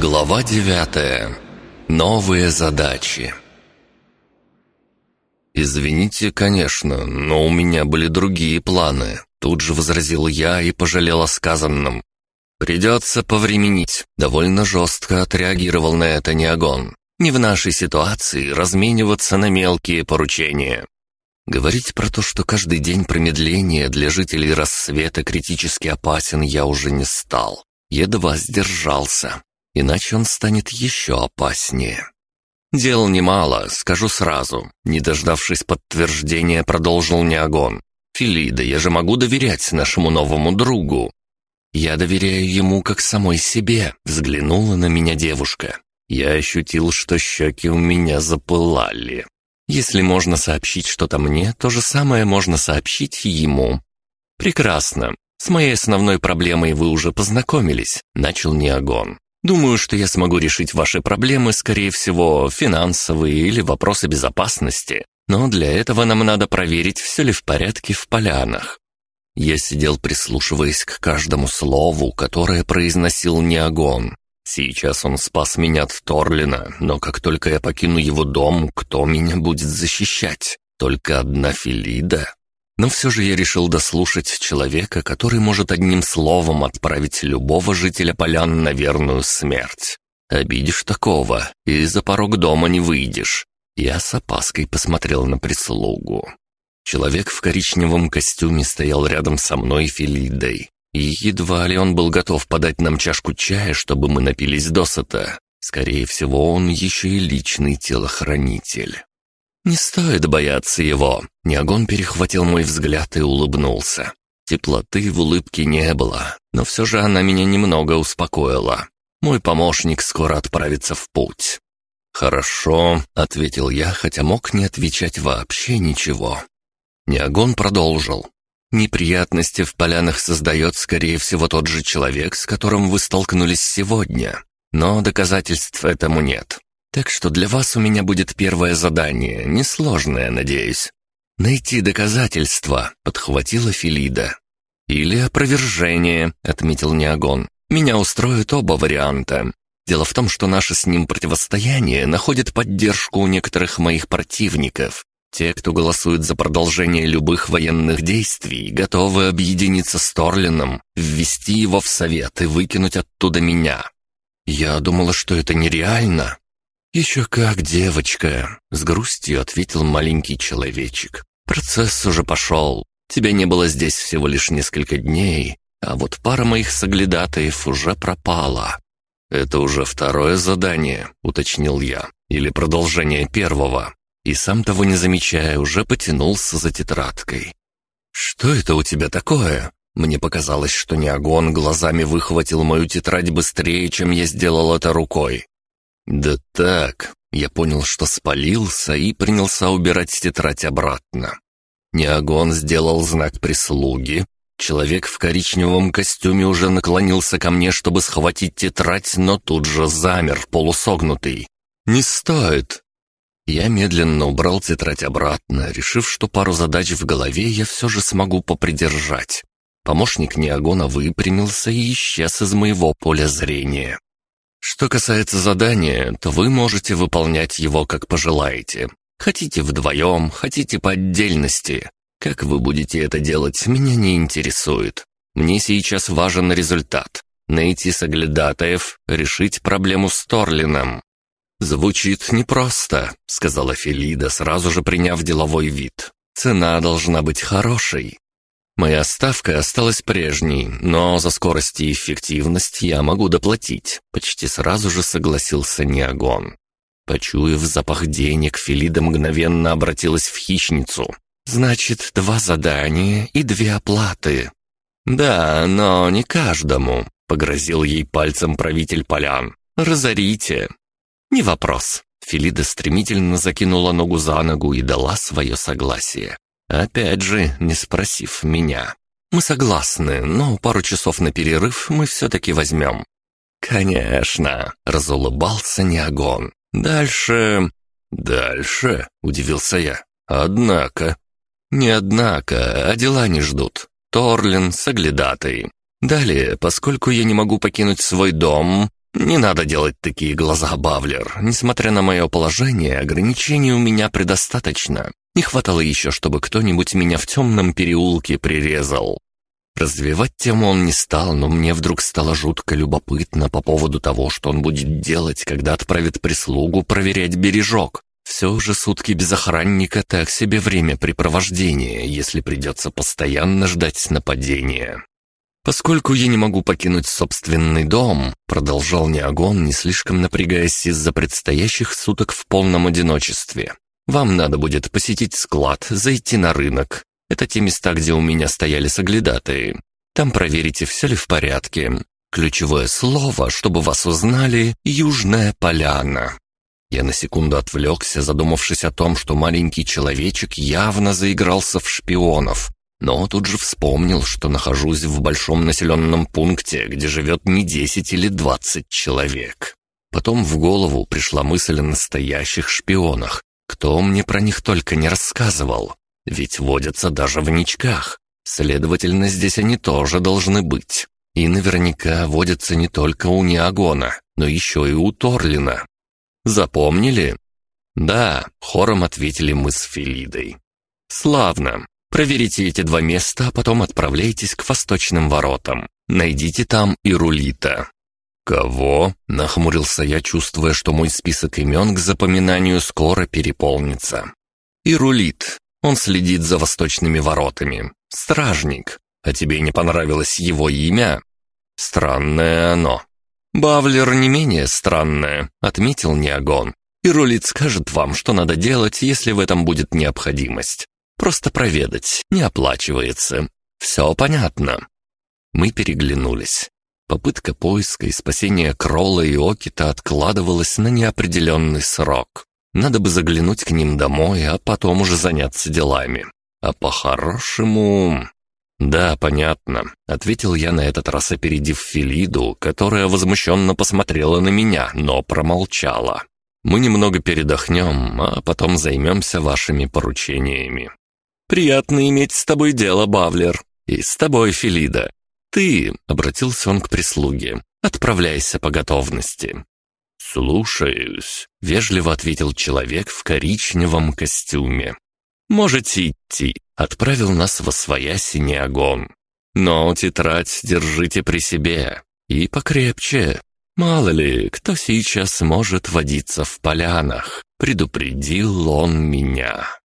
Глава девятая. Новые задачи. «Извините, конечно, но у меня были другие планы», — тут же возразил я и пожалел о сказанном. «Придется повременить», — довольно жестко отреагировал на это Неогон. «Не в нашей ситуации размениваться на мелкие поручения». Говорить про то, что каждый день промедления для жителей рассвета критически опасен, я уже не стал. Едва сдержался иначе он станет еще опаснее. Дел немало, скажу сразу. Не дождавшись подтверждения, продолжил Неогон. «Филида, я же могу доверять нашему новому другу». «Я доверяю ему как самой себе», — взглянула на меня девушка. Я ощутил, что щеки у меня запылали. Если можно сообщить что-то мне, то же самое можно сообщить ему. «Прекрасно. С моей основной проблемой вы уже познакомились», — начал Неогон. Думаю, что я смогу решить ваши проблемы, скорее всего, финансовые или вопросы безопасности. Но для этого нам надо проверить, все ли в порядке в полянах. Я сидел, прислушиваясь к каждому слову, которое произносил Неогон. Сейчас он спас меня от Торлина, но как только я покину его дом, кто меня будет защищать? Только одна Филида? Но все же я решил дослушать человека, который может одним словом отправить любого жителя полян на верную смерть. Обидишь такого, и за порог дома не выйдешь. Я с опаской посмотрел на прислугу. Человек в коричневом костюме стоял рядом со мной Филидой. И едва ли он был готов подать нам чашку чая, чтобы мы напились досыта. Скорее всего, он еще и личный телохранитель. «Не стоит бояться его!» Неогон перехватил мой взгляд и улыбнулся. Теплоты в улыбке не было, но все же она меня немного успокоила. Мой помощник скоро отправится в путь. «Хорошо», — ответил я, хотя мог не отвечать вообще ничего. Неогон продолжил. «Неприятности в полянах создает, скорее всего, тот же человек, с которым вы столкнулись сегодня. Но доказательств этому нет. Так что для вас у меня будет первое задание, несложное, надеюсь. Найти доказательства, подхватила Филида. Или опровержение, отметил Неогон. Меня устроят оба варианта. Дело в том, что наше с ним противостояние находит поддержку у некоторых моих противников. Те, кто голосует за продолжение любых военных действий, готовы объединиться с Торлином, ввести его в совет и выкинуть оттуда меня. Я думала, что это нереально, «Еще как, девочка!» — с грустью ответил маленький человечек. «Процесс уже пошел. Тебя не было здесь всего лишь несколько дней, а вот пара моих соглядатаев уже пропала». «Это уже второе задание», — уточнил я, «или продолжение первого». И сам того не замечая, уже потянулся за тетрадкой. «Что это у тебя такое?» Мне показалось, что Неогон глазами выхватил мою тетрадь быстрее, чем я сделал это рукой. «Да так...» Я понял, что спалился и принялся убирать тетрадь обратно. Неогон сделал знак прислуги. Человек в коричневом костюме уже наклонился ко мне, чтобы схватить тетрадь, но тут же замер, полусогнутый. «Не стоит!» Я медленно убрал тетрадь обратно, решив, что пару задач в голове я все же смогу попридержать. Помощник Неогона выпрямился и исчез из моего поля зрения. Что касается задания, то вы можете выполнять его как пожелаете. Хотите вдвоем, хотите по отдельности. Как вы будете это делать, меня не интересует. Мне сейчас важен результат. Найти соглядатаев, решить проблему с Торлином. «Звучит непросто», — сказала Фелида, сразу же приняв деловой вид. «Цена должна быть хорошей. Моя ставка осталась прежней, но за скорость и эффективность я могу доплатить. Почти сразу же согласился Неогон. Почуяв запах денег, Филида мгновенно обратилась в хищницу. «Значит, два задания и две оплаты». «Да, но не каждому», — погрозил ей пальцем правитель полян. «Разорите». «Не вопрос». Филида стремительно закинула ногу за ногу и дала свое согласие. Опять же, не спросив меня. Мы согласны, но пару часов на перерыв мы все-таки возьмем. Конечно, разулыбался Неогон. Дальше... Дальше, удивился я. Однако... Не однако, а дела не ждут. Торлин, соглядатый. Далее, поскольку я не могу покинуть свой дом, «Не надо делать такие глаза, Бавлер. Несмотря на мое положение, ограничений у меня предостаточно. Не хватало еще, чтобы кто-нибудь меня в темном переулке прирезал». Развивать тему он не стал, но мне вдруг стало жутко любопытно по поводу того, что он будет делать, когда отправит прислугу проверять бережок. Все же сутки без охранника так себе времяпрепровождение, если придется постоянно ждать нападения. «Поскольку я не могу покинуть собственный дом», — продолжал Неогон, не слишком напрягаясь из-за предстоящих суток в полном одиночестве. «Вам надо будет посетить склад, зайти на рынок. Это те места, где у меня стояли соглядатые. Там проверите, все ли в порядке. Ключевое слово, чтобы вас узнали — «Южная поляна». Я на секунду отвлекся, задумавшись о том, что маленький человечек явно заигрался в шпионов, но тут же вспомнил, что нахожусь в большом населенном пункте, где живет не десять или двадцать человек. Потом в голову пришла мысль о настоящих шпионах. Кто мне про них только не рассказывал. Ведь водятся даже в ничках. Следовательно, здесь они тоже должны быть. И наверняка водятся не только у Неагона, но еще и у Торлина. Запомнили? Да, хором ответили мы с Филидой. Славно. Проверите эти два места, а потом отправляйтесь к восточным воротам. Найдите там и рулита». «Кого?» — нахмурился я, чувствуя, что мой список имен к запоминанию скоро переполнится. «И рулит. Он следит за восточными воротами. Стражник. А тебе не понравилось его имя? Странное оно». «Бавлер не менее странное», — отметил Неогон. «И рулит скажет вам, что надо делать, если в этом будет необходимость. Просто проведать, не оплачивается. Все понятно». Мы переглянулись. Попытка поиска и спасения Кролла и Окита откладывалась на неопределенный срок. Надо бы заглянуть к ним домой, а потом уже заняться делами. А по-хорошему... «Да, понятно», — ответил я на этот раз, опередив Филиду, которая возмущенно посмотрела на меня, но промолчала. «Мы немного передохнем, а потом займемся вашими поручениями». «Приятно иметь с тобой дело, Бавлер. И с тобой, Филида. Ты...» — обратился он к прислуге. «Отправляйся по готовности». «Слушаюсь», — вежливо ответил человек в коричневом костюме. «Можете идти», — отправил нас во своя огонь. «Но тетрадь держите при себе и покрепче. Мало ли, кто сейчас может водиться в полянах», — предупредил он меня.